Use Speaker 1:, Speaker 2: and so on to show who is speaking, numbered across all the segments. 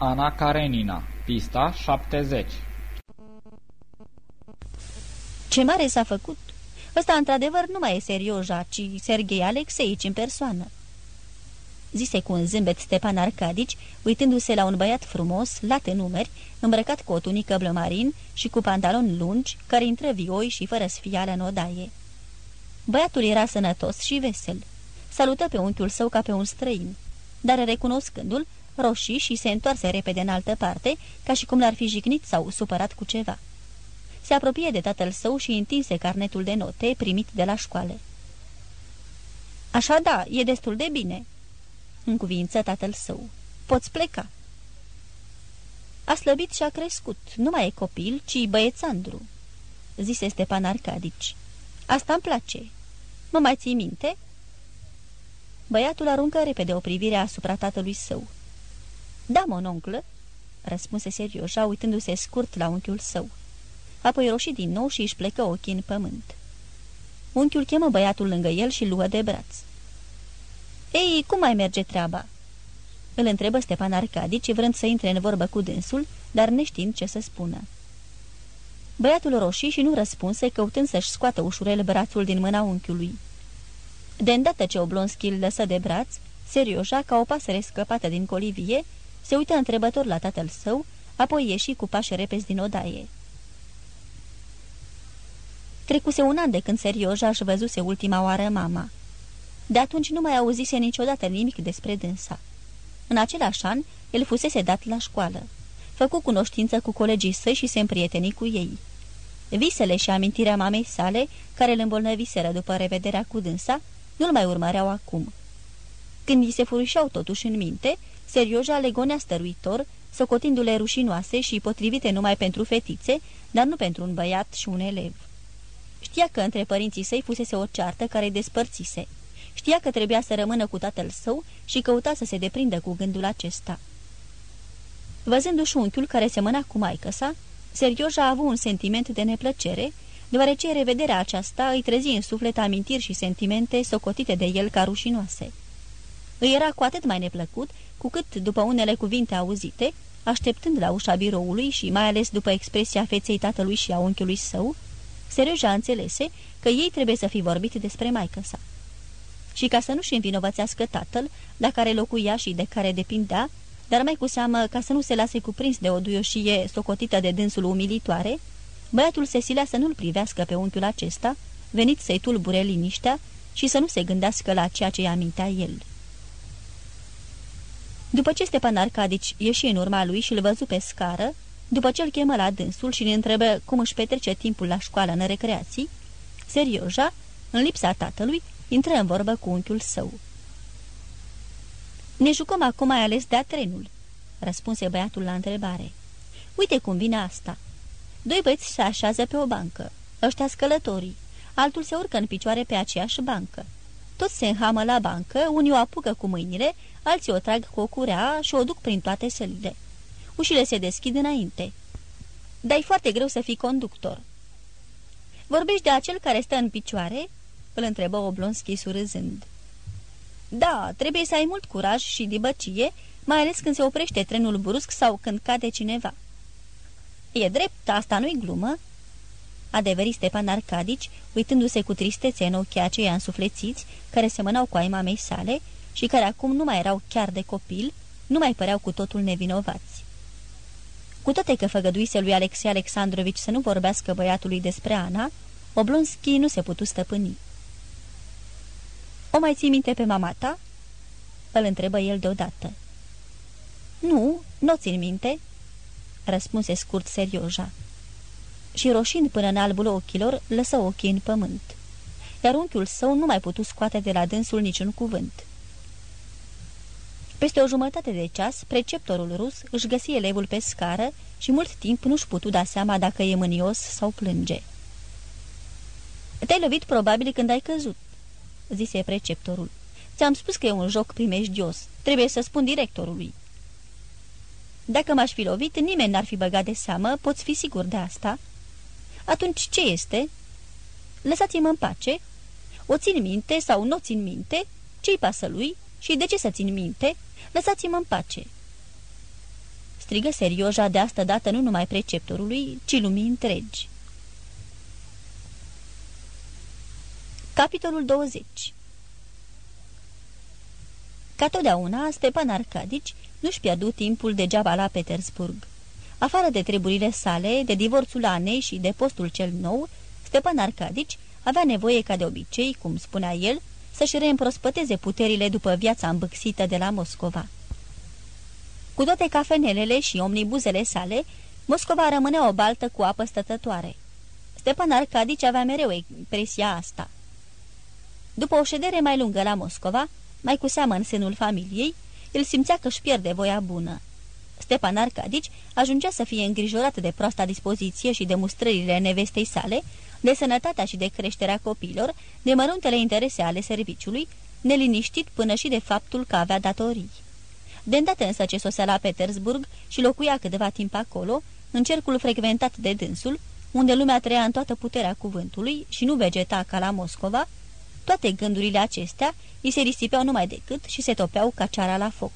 Speaker 1: Ana Karenina, pista 70
Speaker 2: Ce mare s-a făcut! Ăsta, într-adevăr, nu mai e Serioja, ci Serghei Alexeici în persoană. Zise cu un zâmbet Stepan Arcadici, uitându-se la un băiat frumos, lat în numeri, îmbrăcat cu o tunică blămarin și cu pantaloni lungi, care intră vioi și fără sfială în odaie. Băiatul era sănătos și vesel. Salută pe unchiul său ca pe un străin, dar recunoscându-l, roșii și se întoarse repede în altă parte, ca și cum l-ar fi jignit sau supărat cu ceva. Se apropie de tatăl său și întinse carnetul de note primit de la școală. Așa da, e destul de bine," în cuvință tatăl său. Poți pleca." A slăbit și a crescut, nu mai e copil, ci băiețandru," zise Stepan Arcadici. Asta îmi place. Mă mai ții minte?" Băiatul aruncă repede o privire asupra tatălui său. Da, mononcle," răspunse serioșa, uitându-se scurt la unchiul său. Apoi roșii din nou și își plecă ochii în pământ. Unchiul chemă băiatul lângă el și luă de braț. Ei, cum mai merge treaba?" Îl întrebă Stepan Arcadici, vrând să intre în vorbă cu dânsul, dar neștiind ce să spună. Băiatul roșii și nu răspunse, căutând să-și scoată ușurel brațul din mâna unchiului. De îndată ce Oblonski îl lăsă de braț, serioja, ca o pasăre scăpată din colivie, se uită întrebător la tatăl său, apoi ieși cu pași repezi din odaie. Trecuse un an de când Serioja își văzuse ultima oară mama. De atunci nu mai auzise niciodată nimic despre dânsa. În același an, el fusese dat la școală. Făcu cunoștință cu colegii săi și se împrieteni cu ei. Visele și amintirea mamei sale, care îl îmbolnăviseră după revederea cu dânsa, nu-l mai urmăreau acum. Când îi se furișau totuși în minte, Serioja legonea stăruitor, socotindu-le rușinoase și potrivite numai pentru fetițe, dar nu pentru un băiat și un elev. Știa că între părinții săi fusese o ceartă care îi despărțise. Știa că trebuia să rămână cu tatăl său și căuta să se deprindă cu gândul acesta. Văzându-și unchiul care semăna cu maică sa, Serioja a avut un sentiment de neplăcere, deoarece revederea aceasta îi trezi în suflet amintiri și sentimente socotite de el ca rușinoase. Îi era cu atât mai neplăcut, cu cât, după unele cuvinte auzite, așteptând la ușa biroului și mai ales după expresia feței tatălui și a unchiului său, Serioja înțelese că ei trebuie să fi vorbit despre maică sa. Și ca să nu-și învinovățească tatăl, la care locuia și de care depindea, dar mai cu seamă ca să nu se lase cuprins de o duioșie socotită de dânsul umilitoare, băiatul se silea să nu-l privească pe unchiul acesta, venit să-i tulbure liniștea și să nu se gândească la ceea ce-i amintea el. După ce Stepan Arcadici ieși în urma lui și îl văzu pe scară, după ce îl chemă la dânsul și ne întrebă cum își petrece timpul la școală în recreații, Serioja, în lipsa tatălui, intră în vorbă cu unchiul său. Ne jucăm acum mai ales de-a trenul," răspunse băiatul la întrebare. Uite cum vine asta. Doi băieți se așează pe o bancă, ăștia scălătorii, altul se urcă în picioare pe aceeași bancă. Toți se înhamă la bancă, unii o apucă cu mâinile, alții o trag cu o curea și o duc prin toate sălile. Ușile se deschid înainte. Dar e foarte greu să fii conductor. Vorbești de acel care stă în picioare?" îl întrebă Oblonski surâzând. Da, trebuie să ai mult curaj și dibăcie, mai ales când se oprește trenul brusc sau când cade cineva." E drept, asta nu-i glumă?" Adeveri Stepan Arcadici, uitându-se cu tristețe în ochii aceia însuflețiți, care semănau cu ai mamei sale și care acum nu mai erau chiar de copil, nu mai păreau cu totul nevinovați. Cu toate că făgăduise lui Alexei Alexandrovici să nu vorbească băiatului despre Ana, Oblonski nu se putu stăpâni. O mai ții minte pe mama ta?" îl întrebă el deodată. Nu, nu țin minte," răspunse scurt serioja. Și roșind până în albul ochilor, lăsă ochii în pământ. Iar unchiul său nu mai putu scoate de la dânsul niciun cuvânt. Peste o jumătate de ceas, preceptorul rus își găsi elevul pe scară și mult timp nu-și putu da seama dacă e mânios sau plânge. Te-ai lovit probabil când ai căzut," zise preceptorul. Ți-am spus că e un joc primejdios. Trebuie să spun directorului." Dacă m-aș fi lovit, nimeni n-ar fi băgat de seamă, poți fi sigur de asta." Atunci ce este?" Lăsați-mă în pace. O țin minte sau nu țin minte? Ce-i pasă lui? Și de ce să țin minte? Lăsați-mă în pace." strigă serioja de asta dată nu numai preceptorului, ci lumii întregi. Capitolul 20 Ca totdeauna, Stepan Arcadici nu-și pierdu timpul degeaba la Petersburg. Afară de treburile sale, de divorțul Anei și de postul cel nou, Stepan Arcadici avea nevoie ca de obicei, cum spunea el, să-și reîmprospăteze puterile după viața îmbâxită de la Moscova. Cu toate cafenelele și omnibuzele sale, Moscova rămânea o baltă cu apă stătătoare. Stepan Arcadici avea mereu impresia asta. După o ședere mai lungă la Moscova, mai cu seamă în senul familiei, el simțea că își pierde voia bună. Stepan Arcadici ajungea să fie îngrijorat de proasta dispoziție și de mustrările nevestei sale, de sănătatea și de creșterea copiilor, de măruntele interese ale serviciului, neliniștit până și de faptul că avea datorii. De îndată însă ce sosea la Petersburg și locuia câteva timp acolo, în cercul frecventat de dânsul, unde lumea trăia în toată puterea cuvântului și nu vegeta ca la Moscova, toate gândurile acestea îi se risipeau numai decât și se topeau ca ceara la foc.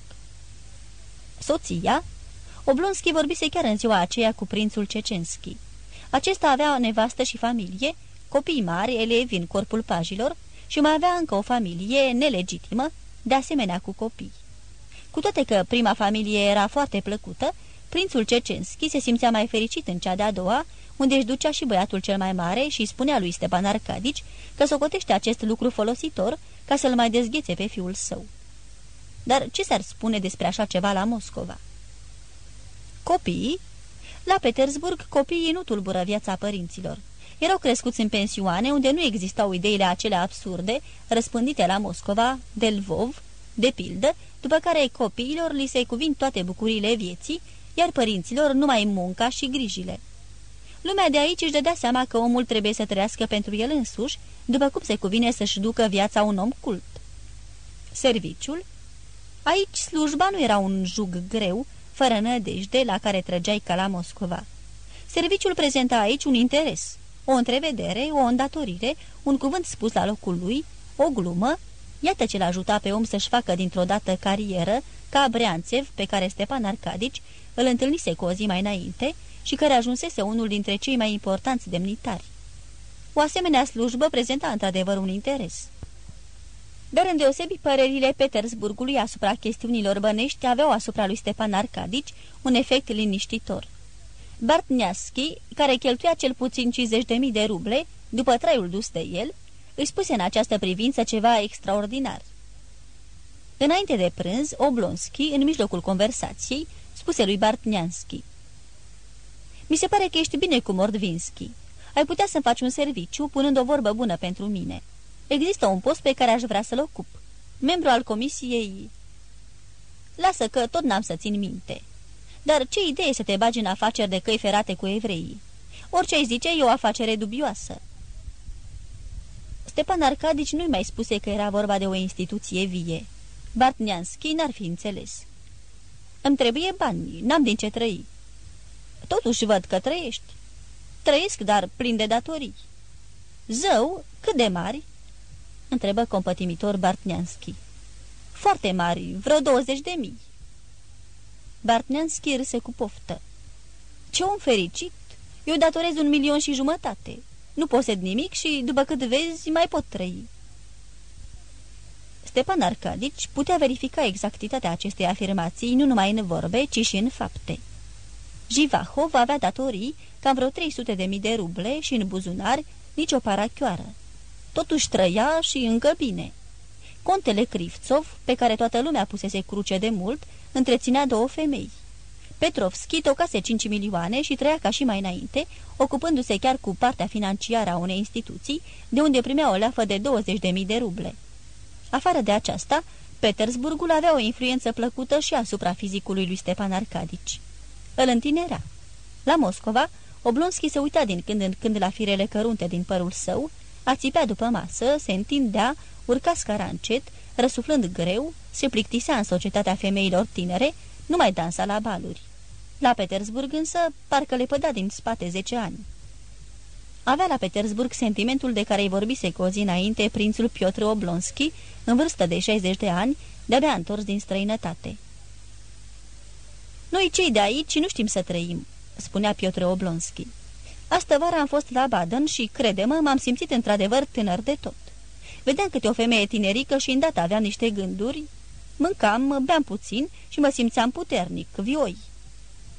Speaker 2: Soția? Oblonski vorbise chiar în ziua aceea cu prințul Cecenski. Acesta avea o nevastă și familie, copii mari, elevi în corpul pajilor și mai avea încă o familie nelegitimă, de asemenea cu copii. Cu toate că prima familie era foarte plăcută, prințul Cecenski se simțea mai fericit în cea de-a doua, unde își ducea și băiatul cel mai mare și spunea lui Stepan Arcadici că socotește acest lucru folositor ca să-l mai dezghețe pe fiul său. Dar ce s-ar spune despre așa ceva la Moscova? Copiii? La Petersburg, copiii nu tulbură viața părinților. Erau crescuți în pensioane unde nu existau ideile acelea absurde, răspândite la Moscova, de Lvov, de pildă, după care copiilor li se cuvin toate bucuriile vieții, iar părinților numai munca și grijile. Lumea de aici își dădea seama că omul trebuie să trăiască pentru el însuși, după cum se cuvine să-și ducă viața un om cult. Serviciul? Aici slujba nu era un jug greu, fără nădejde, la care trăgeai ca la Moscova. Serviciul prezenta aici un interes, o întrevedere, o îndatorire, un cuvânt spus la locul lui, o glumă, iată ce l-ajuta pe om să-și facă dintr-o dată carieră, ca Breanțev, pe care Stepan Arcadici îl întâlnise cu o zi mai înainte și care ajunsese unul dintre cei mai importanți demnitari. O asemenea slujbă prezenta într-adevăr un interes. Dar îndeosebi părerile Petersburgului asupra chestiunilor bănești aveau asupra lui Stepan Arcadici un efect liniștitor. Bartniaschi, care cheltuia cel puțin 50.000 de ruble, după traiul dus de el, îi spuse în această privință ceva extraordinar. Înainte de prânz, Oblonski, în mijlocul conversației, spuse lui Bartnianski. Mi se pare că ești bine cu Mordvinski. Ai putea să-mi faci un serviciu, punând o vorbă bună pentru mine. Există un post pe care aș vrea să-l ocup. Membru al comisiei... Lasă că tot n-am să țin minte. Dar ce idee să te bagi în afaceri de căi ferate cu evreii? Orice ai zice, e o afacere dubioasă. Stepan Arcadici nu-i mai spuse că era vorba de o instituție vie. Bartnianski n-ar fi înțeles. Îmi trebuie bani, n-am din ce trăi. Totuși văd că trăiești. Trăiesc, dar plin de datorii. Zău, cât de mari? Întrebă compătimitor Bartnianski. Foarte mari, vreo douăzeci de mii. Bartnianski râse cu poftă. Ce om fericit! Eu datorez un milion și jumătate. Nu posed nimic și, după cât vezi, mai pot trăi. Stepan Arcadici putea verifica exactitatea acestei afirmații nu numai în vorbe, ci și în fapte. Jivahov avea datorii cam vreo 300 de mii de ruble și în buzunar nicio parachioară. Totuși trăia și încă bine. Contele Krivtsov, pe care toată lumea pusese cruce de mult, întreținea două femei. Petrovski tocase 5 milioane și trăia ca și mai înainte, ocupându-se chiar cu partea financiară a unei instituții, de unde primea o leafă de 20.000 de ruble. Afară de aceasta, Petersburgul avea o influență plăcută și asupra fizicului lui Stepan Arcadici. Îl întinerea. La Moscova, Oblonski se uita din când în când la firele cărunte din părul său, ațipea după masă, se întindea, urca scara încet, răsuflând greu, se plictisea în societatea femeilor tinere, nu mai dansa la baluri. La Petersburg însă, parcă le păda din spate zece ani. Avea la Petersburg sentimentul de care îi vorbise cu o zi înainte prințul Piotr Oblonski, în vârstă de 60 de ani, de-abia întors din străinătate. Noi cei de aici nu știm să trăim, spunea Piotr Oblonski. Astă vară am fost la Baden și, crede-mă, m-am simțit într-adevăr tânăr de tot. Vedeam câte o femeie tinerică și îndată aveam niște gânduri. Mâncam, beam puțin și mă simțeam puternic, vioi.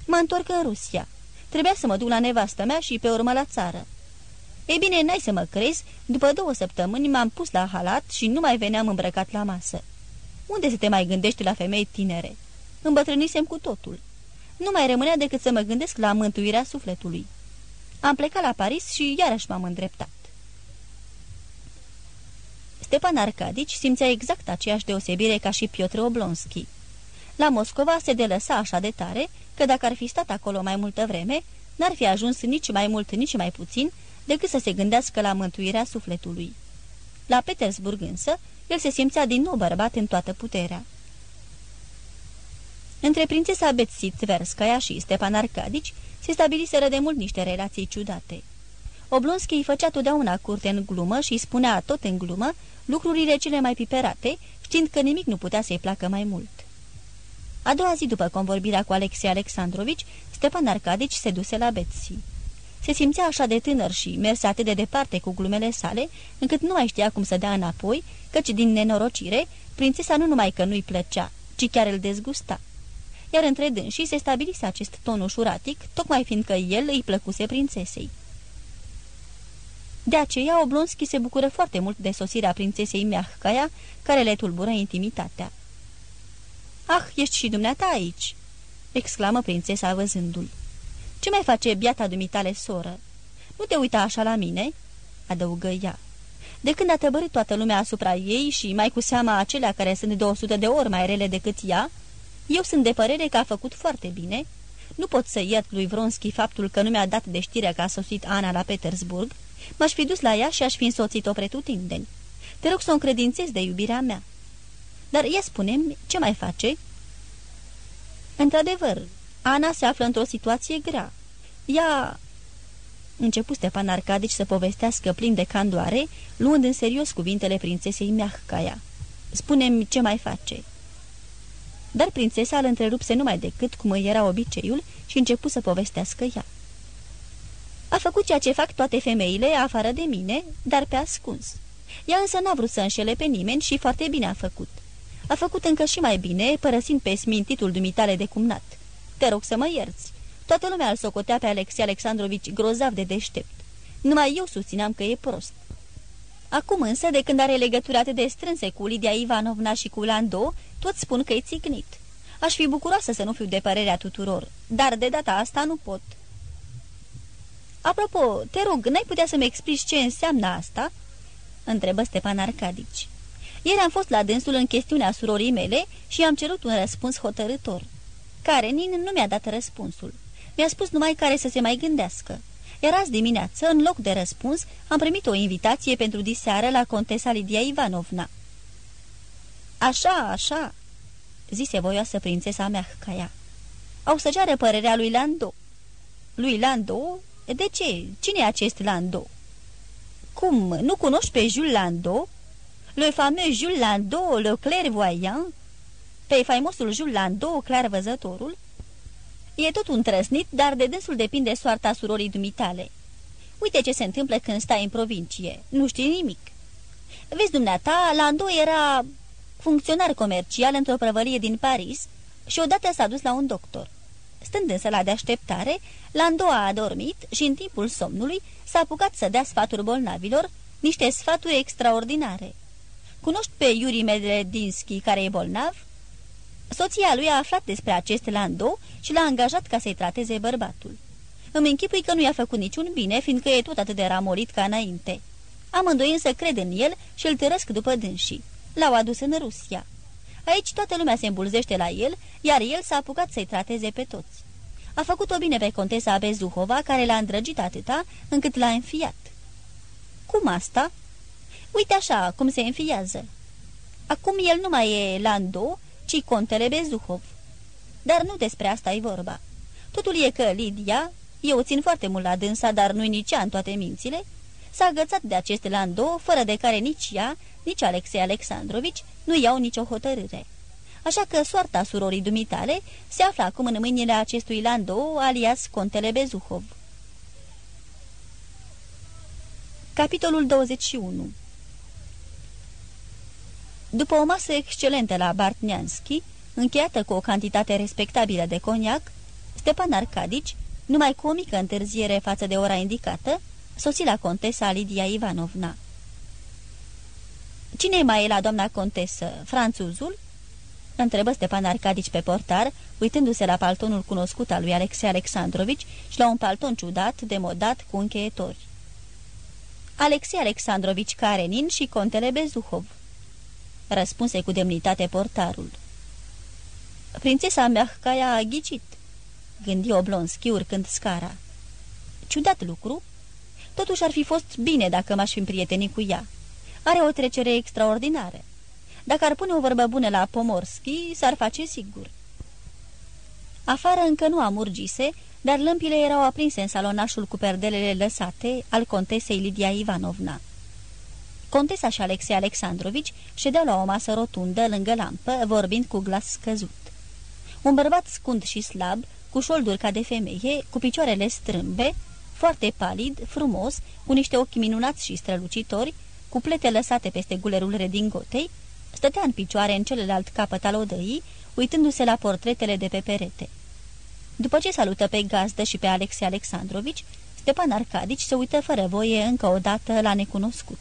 Speaker 2: Mă întorc în Rusia. Trebuia să mă duc la nevastă mea și pe urmă la țară. Ei bine, n-ai să mă crezi, după două săptămâni m-am pus la halat și nu mai veneam îmbrăcat la masă. Unde să te mai gândești la femei tinere? Îmbătrânisem cu totul. Nu mai rămânea decât să mă gândesc la mântuirea sufletului. Am plecat la Paris și iarăși m-am îndreptat. Stepan Arcadici simțea exact aceeași deosebire ca și Piotr Oblonski. La Moscova se delăsa așa de tare că dacă ar fi stat acolo mai multă vreme, n-ar fi ajuns nici mai mult, nici mai puțin, decât să se gândească la mântuirea sufletului. La Petersburg însă, el se simțea din nou bărbat în toată puterea. Între prințesa Betsi Tverskaya și Stepan Arcadici se stabiliseră de mult niște relații ciudate. Oblonski îi făcea totdeauna curte în glumă și îi spunea tot în glumă lucrurile cele mai piperate, știind că nimic nu putea să-i placă mai mult. A doua zi după convorbirea cu Alexei Alexandrovici, Stepan Arcadici se duse la Betsy. Se simțea așa de tânăr și merse atât de departe cu glumele sale, încât nu mai știa cum să dea înapoi, căci din nenorocire, prințesa nu numai că nu-i plăcea, ci chiar îl dezgusta. Iar între dânsii se stabilise acest ton ușuratic, tocmai fiindcă el îi plăcuse prințesei. De aceea, Oblonski se bucură foarte mult de sosirea prințesei Miahcaia, care le tulbură intimitatea. Ah, ești și dumneata aici!" exclamă prințesa văzându-l. Ce mai face biata dumitale soră? Nu te uita așa la mine?" adăugă ea. De când a tăbărit toată lumea asupra ei și mai cu seama acelea care sunt de o sută de ori mai rele decât ea, eu sunt de părere că a făcut foarte bine. Nu pot să iert lui Vronski faptul că nu mi-a dat de știrea că a sosit Ana la Petersburg. M-aș fi dus la ea și aș fi însoțit-o pretutindeni. Te rog să o încredințez de iubirea mea. Dar ea spune ce mai face?" Într-adevăr, Ana se află într-o situație grea. Ea... Începu Stepan Arcadici să povestească plin de candoare, luând în serios cuvintele prințesei Miahcaia. Spune-mi ce mai face." Dar prințesa îl întrerupse numai decât cum îi era obiceiul și începu să povestească ea. A făcut ceea ce fac toate femeile, afară de mine, dar pe ascuns. Ea însă n-a vrut să înșele pe nimeni și foarte bine a făcut. A făcut încă și mai bine, părăsind pe smintitul dumitale de cumnat. Te rog să mă ierți. Toată lumea îl socotea pe Alexei Alexandrovici grozav de deștept. Numai eu susțineam că e prost. Acum însă, de când are legături atât de strânse cu Lidia Ivanovna și cu Lando, toți spun că e țignit. Aș fi bucuroasă să nu fiu de părerea tuturor, dar de data asta nu pot. Apropo, te rog, n-ai putea să-mi explici ce înseamnă asta?" întrebă Stepan Arcadici. Ieri am fost la dânsul în chestiunea surorii mele și am cerut un răspuns hotărător. Karenin nu mi-a dat răspunsul. Mi-a spus numai care să se mai gândească. Iar azi dimineață, în loc de răspuns, am primit o invitație pentru diseară la contesa Lidia Ivanovna. Așa, așa, zise voioasă prințesa mea Hcaia. Au să ceară părerea lui Lando. Lui Lando? De ce? Cine e acest Lando? Cum? Nu cunoști pe Jules Lando? Le fameux Jules Lando, le clairvoyant? Pe faimosul Jules Lando, clar văzătorul? E tot un trăsnit, dar de dânsul depinde soarta surorii dumitale. Uite ce se întâmplă când stai în provincie. Nu știi nimic. Vezi, dumneata, Lando era funcționar comercial într-o prăvălie din Paris și odată s-a dus la un doctor. Stând în sala de așteptare, Lando a adormit și în timpul somnului s-a apucat să dea sfaturi bolnavilor, niște sfaturi extraordinare. Cunoști pe Yuri Medvedinski, care e bolnav? Soția lui a aflat despre acest Lando și l-a angajat ca să-i trateze bărbatul. Îmi închipui că nu i-a făcut niciun bine, fiindcă e tot atât de ramorit ca înainte. Amândoi însă cred în el și îl tărăsc după dânsii. L-au adus în Rusia. Aici toată lumea se îmbulzește la el, iar el s-a apucat să-i trateze pe toți. A făcut-o bine pe contesa Bezuhova, care l-a îndrăgit atâta, încât l-a înfiat. Cum asta? Uite așa, cum se înfiază. Acum el nu mai e Lando, ci contele Bezuhov. Dar nu despre asta e vorba. Totul e că Lidia, eu țin foarte mult la dânsa, dar nu-i nici ea în toate mințile, s-a agățat de acest Lando, fără de care nici ea, nici Alexei Alexandrovici nu iau nicio hotărâre. așa că soarta surorii dumitale se află acum în mâinile acestui Landou, alias Contele Bezuhov. Capitolul 21 După o masă excelentă la Bartnianski, încheiată cu o cantitate respectabilă de coniac, Stepan Arcadici, numai cu o mică întârziere față de ora indicată, sosi la contesa Lidia Ivanovna. Cine mai e la doamna contesă? Franțuzul?" întrebă Stepan Arcadici pe portar, uitându-se la paltonul cunoscut al lui Alexei Alexandrovici și la un palton ciudat, demodat, cu încheietori. Alexei Alexandrovici Karenin și contele Bezuhov. Răspunse cu demnitate portarul. Prințesa Meahcaia a ghicit, gândi Oblonski urcând scara. Ciudat lucru. Totuși ar fi fost bine dacă m-aș fi împrietenit cu ea. Are o trecere extraordinară. Dacă ar pune o vorbă bună la Pomorski, s-ar face sigur. Afară încă nu amurgise, dar lămpile erau aprinse în salonașul cu perdelele lăsate al contesei Lidia Ivanovna. Contesa și Alexei Alexandrovici ședeau la o masă rotundă lângă lampă, vorbind cu glas scăzut. Un bărbat scund și slab, cu șolduri ca de femeie, cu picioarele strâmbe, foarte palid, frumos, cu niște ochi minunați și strălucitori, cu plete lăsate peste gulerul redingotei, stătea în picioare în celălalt capăt al odăii, uitându-se la portretele de pe perete. După ce salută pe gazdă și pe Alexei Alexandrovici, Stepan Arcadici se uită fără voie încă o dată la necunoscut.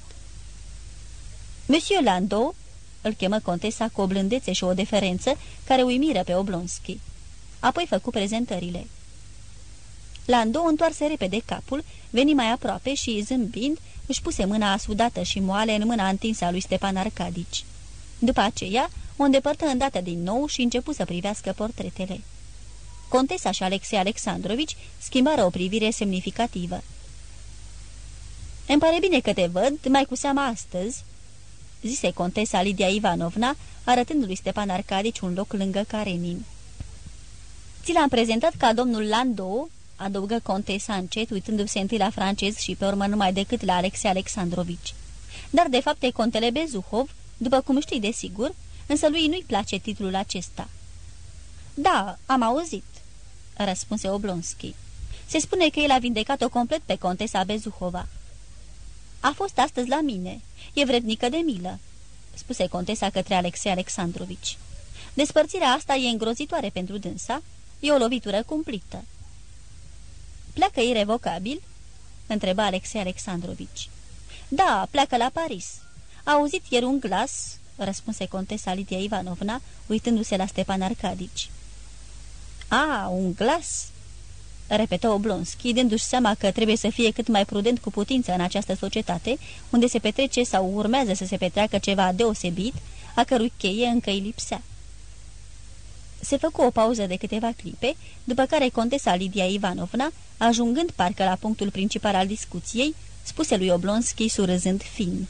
Speaker 2: Monsieur Lando, îl chemă contesa cu o blândețe și o deferență care uimiră pe Oblonski. Apoi făcu prezentările. Lando întoarse repede capul, veni mai aproape și, zâmbind, își puse mâna asudată și moale în mâna întinsă a lui Stepan Arcadici. După aceea, o îndepărtă îndată din nou și începu să privească portretele. Contesa și Alexei Alexandrovici schimbară o privire semnificativă. Îmi pare bine că te văd, mai cu seama astăzi," zise contesa Lidia Ivanovna, arătându lui Stepan Arcadici un loc lângă Karenin. Ți l-am prezentat ca domnul Landou adăugă contesa încet, uitându-se întâi la francez și pe urmă numai decât la Alexei Alexandrovici. Dar de fapt e contele Bezuhov, după cum știi de sigur, însă lui nu-i place titlul acesta. Da, am auzit, răspunse Oblonski. Se spune că el a vindecat-o complet pe contesa Bezuhova. A fost astăzi la mine. E vrednică de milă, spuse contesa către Alexei Alexandrovici. Despărțirea asta e îngrozitoare pentru dânsa, e o lovitură cumplită. Pleacă irevocabil?" întreba Alexei Alexandrovici. Da, pleacă la Paris. A auzit ieri un glas?" răspunse contesa Lidia Ivanovna, uitându-se la Stepan Arcadici. A, un glas?" Repetă Oblonski, dându-și seama că trebuie să fie cât mai prudent cu putință în această societate, unde se petrece sau urmează să se petreacă ceva deosebit, a cărui cheie încă îi lipsea. Se făcu o pauză de câteva clipe, după care contesa Lidia Ivanovna, ajungând parcă la punctul principal al discuției, spuse lui Oblonski surâzând fin.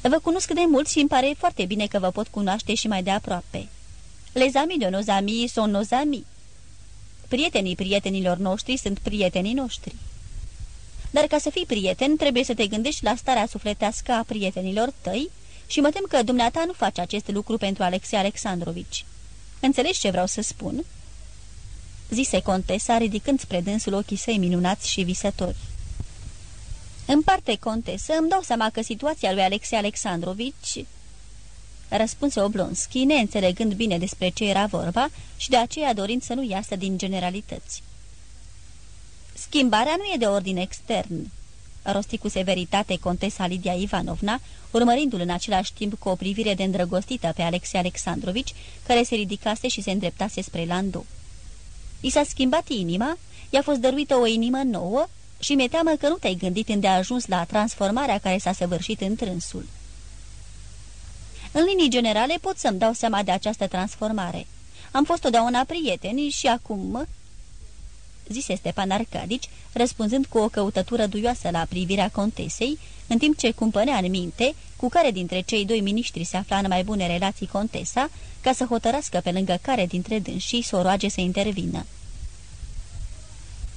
Speaker 2: Vă cunosc de mult și îmi pare foarte bine că vă pot cunoaște și mai de aproape. Les amis de nos amis sunt nos amis. Prietenii prietenilor noștri sunt prietenii noștri. Dar ca să fii prieten, trebuie să te gândești la starea sufletească a prietenilor tăi și mă tem că dumneata nu face acest lucru pentru Alexei Alexandrovici. Înțelegi ce vreau să spun?" zise contesa, ridicând spre dânsul ochii săi minunați și visători. În parte, contesă, îmi dau seama că situația lui Alexei Alexandrovici răspunse Oblonski, neînțelegând bine despre ce era vorba și de aceea dorind să nu iasă din generalități. Schimbarea nu e de ordin extern, rosti cu severitate contesa Lidia Ivanovna, urmărindu-l în același timp cu o privire de îndrăgostită pe Alexei Alexandrovici, care se ridicase și se îndreptase spre Landu. I s-a schimbat inima, i-a fost dăruită o inimă nouă și mi-e teamă că nu te-ai gândit îndeajuns la transformarea care s-a săvârșit în trânsul. În linii generale pot să-mi dau seama de această transformare. Am fost totdeauna prieteni și acum zise Stepan Arcadici, răspunzând cu o căutătură duioasă la privirea contesei, în timp ce cumpănea în minte cu care dintre cei doi miniștri se afla în mai bune relații contesa, ca să hotărască pe lângă care dintre dânsii să o roage să intervină.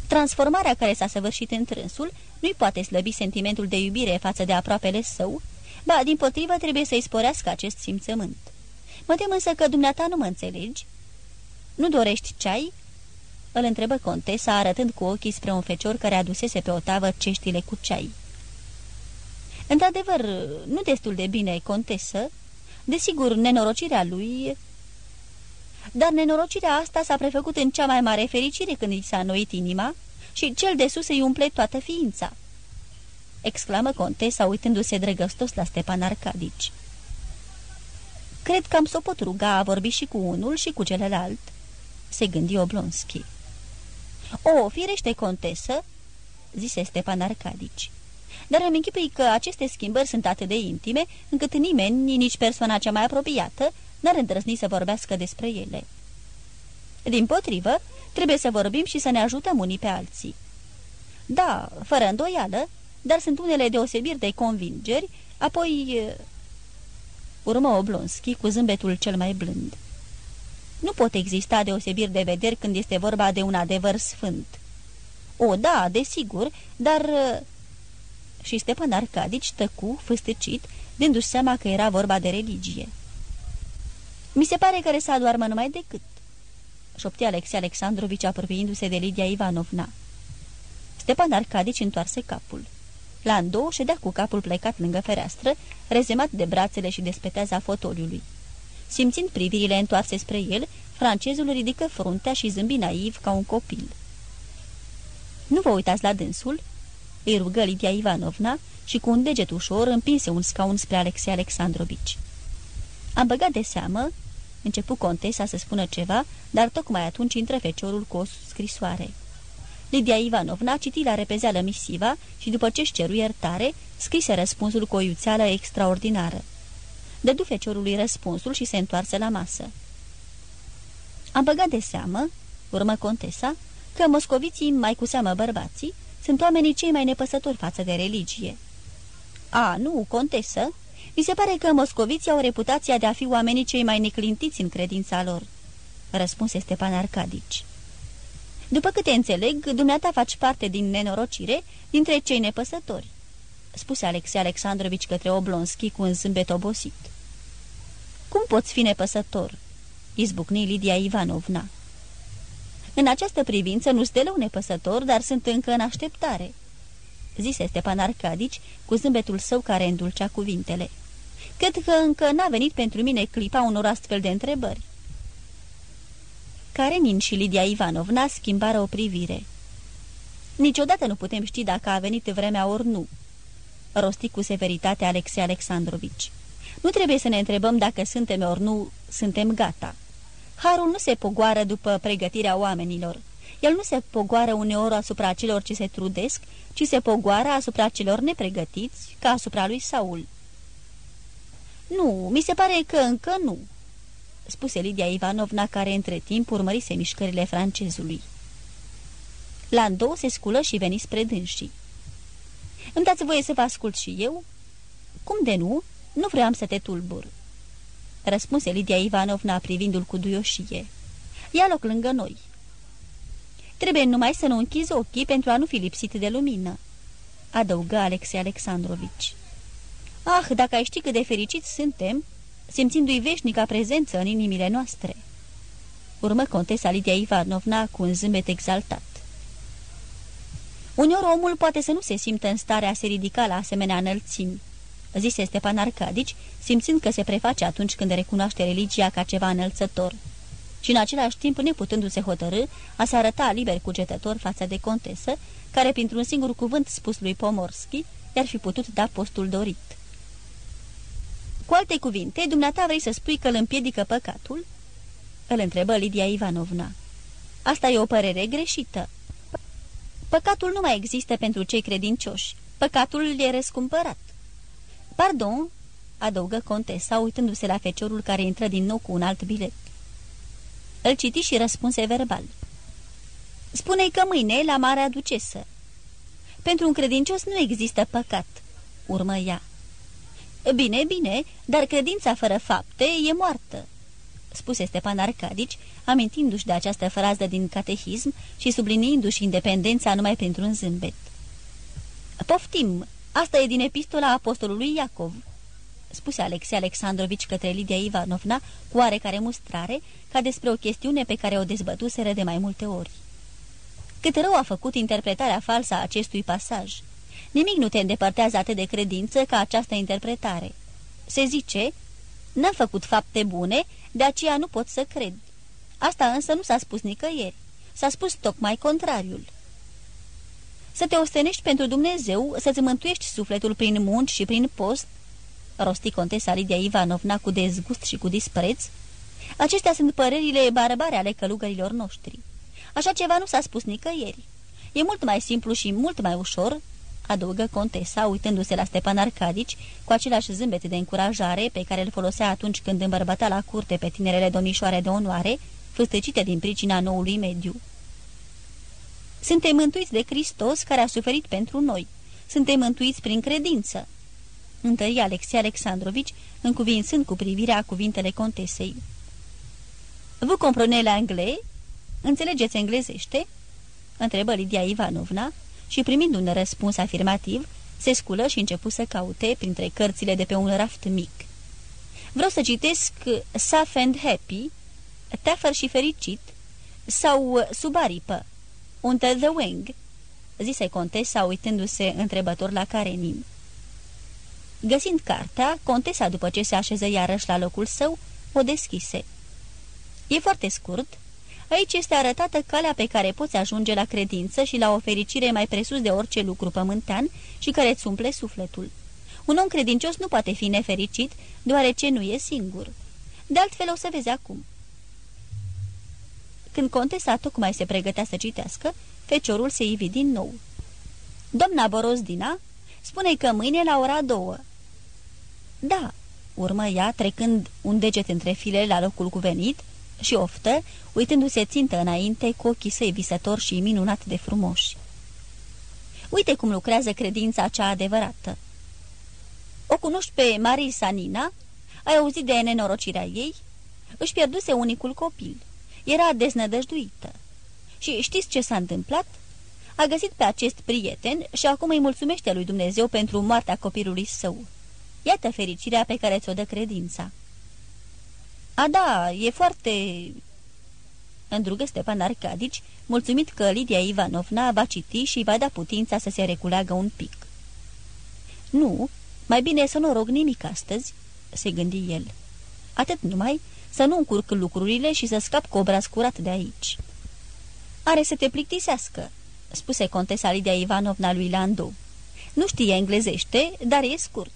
Speaker 2: Transformarea care s-a săvârșit în trânsul nu-i poate slăbi sentimentul de iubire față de aproapele său, ba, din potrivă trebuie să-i sporească acest simțământ. Mă tem însă că dumneata nu mă înțelegi. Nu dorești ceai?" Îl întrebă contesa, arătând cu ochii spre un fecior care adusese pe o tavă ceștile cu ceai. Într-adevăr, nu destul de bine, contesă. Desigur, nenorocirea lui... Dar nenorocirea asta s-a prefăcut în cea mai mare fericire când i s-a înnoit inima și cel de sus îi umple toată ființa. Exclamă contesa uitându-se drăgăstos la Stepan Arcadici. Cred că am să o pot ruga a vorbi și cu unul și cu celălalt, se gândi Oblonski. O, firește, contesă, zise Stepan Arcadici. Dar îmi închipui că aceste schimbări sunt atât de intime, încât nimeni, nici persoana cea mai apropiată, n-ar îndrăzni să vorbească despre ele. Din potrivă, trebuie să vorbim și să ne ajutăm unii pe alții. Da, fără îndoială, dar sunt unele deosebiri de convingeri, apoi... Urmă Oblonski cu zâmbetul cel mai blând. Nu pot exista deosebiri de vederi când este vorba de un adevăr sfânt. O, da, desigur, dar... Și Stepan Arcadici tăcu, fâstăcit, dându-și seama că era vorba de religie. Mi se pare că resa doarmă numai decât, șopti Alexei Alexandrovici apropiindu-se de Lidia Ivanovna. Stepan Arcadici întoarse capul. La îndouă ședea cu capul plecat lângă fereastră, rezemat de brațele și de speteaza fotoliului. Simțind privirile întoarse spre el, francezul ridică fruntea și zâmbi naiv ca un copil. Nu vă uitați la dânsul?" îi rugă Lidia Ivanovna și cu un deget ușor împinse un scaun spre Alexei Alexandrovici. Am băgat de seamă, începu contesa să spună ceva, dar tocmai atunci intră feciorul cu o scrisoare. Lidia Ivanovna citi la repezeală misiva și după ce-și ceru iertare, scrise răspunsul cu o iuțeală extraordinară. Dădu feciorului răspunsul și se întoarse la masă. Am băgat de seamă, urmă contesa, că moscoviții, mai cu seamă bărbații, sunt oamenii cei mai nepăsători față de religie. A, nu, contesă, mi se pare că moscoviții au reputația de a fi oamenii cei mai neclintiți în credința lor, răspunse Stepan Arcadici. După câte înțeleg, dumneata faci parte din nenorocire dintre cei nepăsători, spuse Alexei Alexandrovici către Oblonski cu un zâmbet obosit. Cum poți fi nepăsător?" izbucni Lidia Ivanovna. În această privință nu-s deloc nepăsător, dar sunt încă în așteptare," zise Stepan Arcadici cu zâmbetul său care îndulcea cuvintele. Cred că încă n-a venit pentru mine clipa unor astfel de întrebări." Karenin și Lidia Ivanovna schimbară o privire. Niciodată nu putem ști dacă a venit vremea ori nu," rosti cu severitate Alexei Alexandrovici. Nu trebuie să ne întrebăm dacă suntem ori nu suntem gata. Harul nu se pogoară după pregătirea oamenilor. El nu se pogoară uneori asupra celor ce se trudesc, ci se pogoară asupra celor nepregătiți, ca asupra lui Saul. Nu, mi se pare că încă nu," spuse Lidia Ivanovna, care între timp urmărise mișcările francezului. Landou se sculă și veni spre dânsii. Îmi dați voie să vă ascult și eu?" Cum de nu? Nu vreau să te tulbur." Răspunse Lidia Ivanovna privindu-l cu duioșie. Ia loc lângă noi." Trebuie numai să nu închizi ochii pentru a nu fi lipsit de lumină," adăugă Alexei Alexandrovici. Ah, dacă ai ști cât de fericiți suntem, simțindu-i veșnica prezență în inimile noastre." Urmă contesa Lidia Ivanovna cu un zâmbet exaltat. Uneori omul poate să nu se simtă în starea a se ridica la asemenea înălțimi, zise Stepan Arcadici, simțind că se preface atunci când recunoaște religia ca ceva înălțător. Și în același timp, neputându-se hotărâ, a se arăta liber cugetător față de contesă, care, printr-un singur cuvânt spus lui Pomorski, i-ar fi putut da postul dorit. Cu alte cuvinte, dumneata vrei să spui că îl împiedică păcatul?" Îl întrebă Lidia Ivanovna. Asta e o părere greșită. Păcatul nu mai există pentru cei credincioși. Păcatul e răscumpărat. Pardon, adăugă contesa, uitându-se la feciorul care intră din nou cu un alt bilet. Îl citi și răspunse verbal. Spune-i că mâine, la Marea Ducesă. Pentru un credincios nu există păcat, urmă ea. Bine, bine, dar credința fără fapte e moartă, spuse Stepan Arcadici, amintindu-și de această frază din catehism și subliniindu-și independența numai pentru un zâmbet. Poftim, asta e din epistola apostolului Iacov, spuse Alexei Alexandrovici către Lidia Ivanovna cu oarecare mustrare, ca despre o chestiune pe care o dezbătuseră de mai multe ori. Cât rău a făcut interpretarea falsă a acestui pasaj. Nimic nu te îndepărtează atât de credință ca această interpretare. Se zice, n-am făcut fapte bune, de aceea nu pot să cred. Asta însă nu s-a spus nicăieri. S-a spus tocmai contrariul. Să te ostenești pentru Dumnezeu, să-ți mântuiești sufletul prin munci și prin post, rosti contesa Lidia Ivanovna cu dezgust și cu dispreț, acestea sunt părerile barbare ale călugărilor noștri. Așa ceva nu s-a spus nicăieri. E mult mai simplu și mult mai ușor, adăugă contesa, uitându-se la Stepan Arcadici, cu același zâmbet de încurajare pe care îl folosea atunci când îmbărbăta la curte pe tinerele domnișoare de onoare, fâstăcite din pricina noului mediu. Suntem mântuiți de Hristos care a suferit pentru noi. Suntem mântuiți prin credință. Întări Alexei Alexandrovici, încuvințând cu privirea cuvintele contesei. Vă comprenez l'anglais? Înțelegeți englezește?" întrebă Lidia Ivanovna și, primind un răspuns afirmativ, se sculă și începu să caute printre cărțile de pe un raft mic. Vreau să citesc Safe and Happy, Teafăr și fericit, sau Subaripă, Under the Wing, zise contesa uitându-se întrebător la Karenin. Găsind cartea, contesa, după ce se așeză iarăși la locul său, o deschise. E foarte scurt. Aici este arătată calea pe care poți ajunge la credință și la o fericire mai presus de orice lucru pământean și care îți umple sufletul. Un om credincios nu poate fi nefericit, deoarece nu e singur. De altfel o să vezi acum. Când contesa tocmai se pregătea să citească, feciorul se ivi din nou. Doamna Borozdina spune că mâine la ora două. Da, urmă ea, trecând un deget între file la locul cuvenit și oftă, uitându-se țintă înainte cu ochii săi visători și minunat de frumoși. Uite cum lucrează credința cea adevărată. O cunoști pe Marisa Nina? Ai auzit de nenorocirea ei? Își pierduse unicul copil. Era deznădăjduită. Și știți ce s-a întâmplat? A găsit pe acest prieten și acum îi mulțumește lui Dumnezeu pentru moartea copilului său. Iată fericirea pe care ți-o dă credința. A, da, e foarte... Îndrugă Stepan Arcadici, mulțumit că Lidia Ivanovna va citi și va da putința să se reculeagă un pic. Nu, mai bine să nu rog nimic astăzi, se gândi el. Atât numai să nu încurc lucrurile și să scap cu obraz curat de aici. Are să te plictisească, spuse contesa Lidia Ivanovna lui Landu. Nu știe englezește, dar e scurt.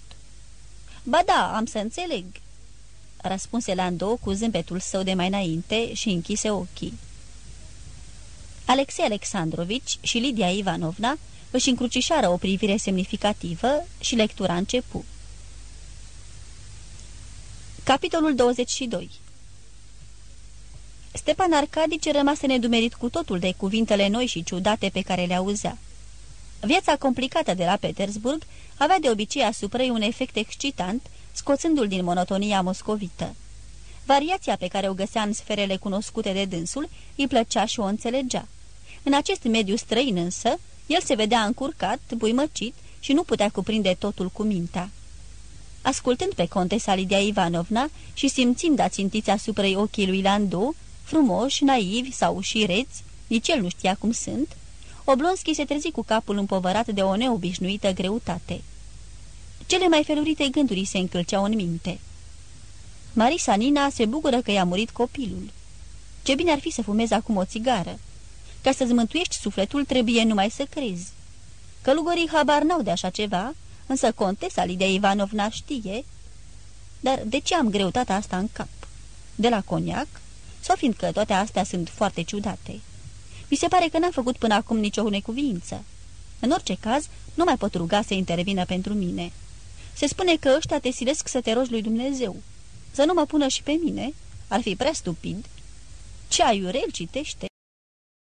Speaker 2: Ba da, am să înțeleg, răspunse Lando cu zâmbetul său de mai înainte și închise ochii. Alexei Alexandrovici și Lidia Ivanovna își încrucișară o privire semnificativă și lectura începu. Capitolul 22 Stepan Arcadice rămase nedumerit cu totul de cuvintele noi și ciudate pe care le auzea. Viața complicată de la Petersburg avea de obicei asupra ei un efect excitant, scoțându-l din monotonia moscovită. Variația pe care o găsea în sferele cunoscute de dânsul îi plăcea și o înțelegea. În acest mediu străin însă, el se vedea încurcat, buimăcit și nu putea cuprinde totul cu mintea. Ascultând pe contesa Lidia Ivanovna și simțind ațintiți asupra ochii lui Landu, frumoși, naivi sau șireți, nici el nu știa cum sunt, Oblonski se trezi cu capul împovărat de o neobișnuită greutate. Cele mai felurite gânduri se încălceau în minte. Marisa Nina se bucură că i-a murit copilul. Ce bine ar fi să fumezi acum o țigară. Ca să-ți mântuiești sufletul, trebuie numai să crezi. Călugării habar n-au de așa ceva, însă contesa Lidia Ivanovna știe. Dar de ce am greutatea asta în cap? De la coniac? Sau fiindcă toate astea sunt foarte ciudate? Mi se pare că n-am făcut până acum nicio necuvință. În orice caz, nu mai pot ruga să intervină pentru mine. Se spune că ăștia te silesc să te rogi lui Dumnezeu. Să nu mă pună și pe mine, ar fi prea stupid. Ce aiurel citește?